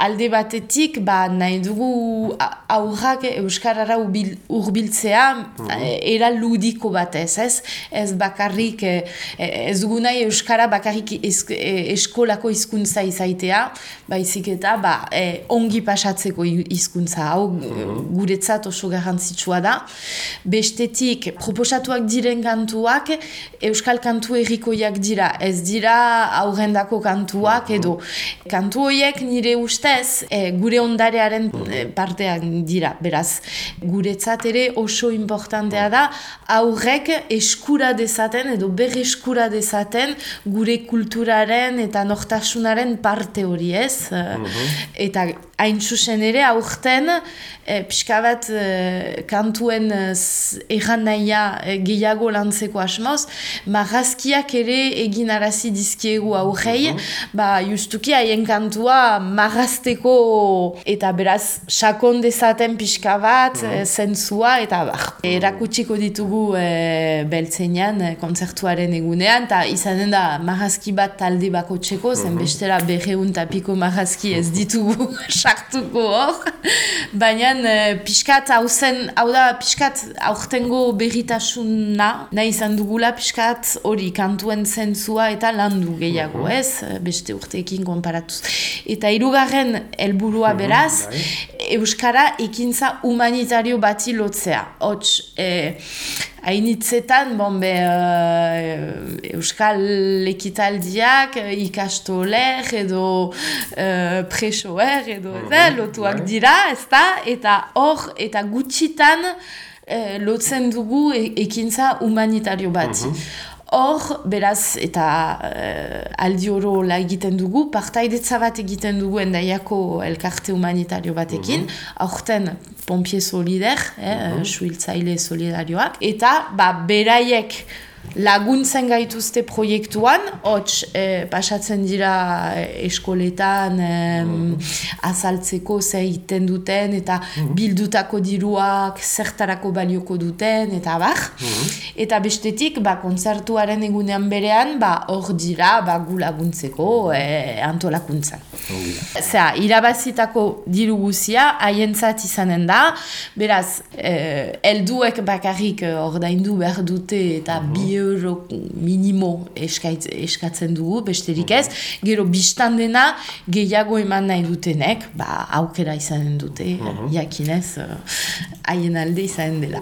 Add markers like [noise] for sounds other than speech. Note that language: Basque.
alde batetik, ba, nahi dugu aurrak Euskarara urbiltzea mm era ludiko batez, ez? Ez bakarrik, e, ez dugu nahi Euskara bakarrik eskolako hizkuntza izaitea, baizik eta ba, e, ongi pasatzeko hizkuntza hau mm guretzat oso garrantzitsua da. Bestetik, proposatuak diren kantuak, Euskal kantu errikoiak dira, ez dira aurrendako kantuak mhm. edo. Kantu horiek nire uste e, gure ondarearen e, partean dira, beraz. Guretzat ere oso importantea da, aurrek eskura dezaten edo berreskura dezaten gure kulturaren eta nortasunaren parte hori ez. Mhm. Eta hain zuzen ere, aurten, e, pixka bat e, kantuen erran nahia e, gehiago lantzeko asmoz, marrazkiak ere egin arazi dizkiegu aurrei, mm ba, justuki haien kantua marrazteko eta beraz, sakon dezaten pixka bat, mm zentzua, eta bar, erakutsiko ditugu e, beltzenean, kontzertuaren egunean, eta izanen da marrazki bat talde bako txeko, zen mhm. bestera berreun tapiko marrazki ez ditugu [laughs] sartuko hor. Baina uh, pixkat hau zen, hau da pixkat aurtengo berritasuna, nahi izan dugula pixkat hori kantuen zentzua eta landu gehiago mhm. ez, beste urteekin konparatuz. Eta irugarren helburua mhm, beraz, bai. Euskara ekintza humanitario bati lotzea. Hots, eh, hainitzetan, bon, be, uh, Euskal ekitaldiak, uh, ikastoler edo uh, presoer edo mm -hmm. lotuak bai. dira, ez da? Eta hor, eta gutxitan uh, lotzen dugu e ekintza humanitario bat. Mhm. Hor, beraz, eta uh, aldi oro la egiten dugu, partaidetza bat egiten dugu endaiako elkarte humanitario batekin, mm aurten pompie solider, eh, mm -hmm. solidarioak, eta ba, beraiek laguntzen gaituzte proiektuan, hots eh, pasatzen dira eh, eskoletan eh, azaltzeko ze egiten duten eta mhm. bildutako diruak zertarako balioko duten eta bar. Mhm. Eta bestetik, ba, kontzertuaren egunean berean, ba, hor dira ba, gu laguntzeko eh, antolakuntzan. Zera, irabazitako diru guzia, haientzat izanen da, beraz, eh, elduek bakarrik ordaindu behar dute eta mm bi euro minimo eskaitz, eskatzen dugu, besterik ez. Gero, biztan dena, gehiago eman nahi dutenek, ba, aukera izanen dute, uh jakinez, haien alde izanen dela.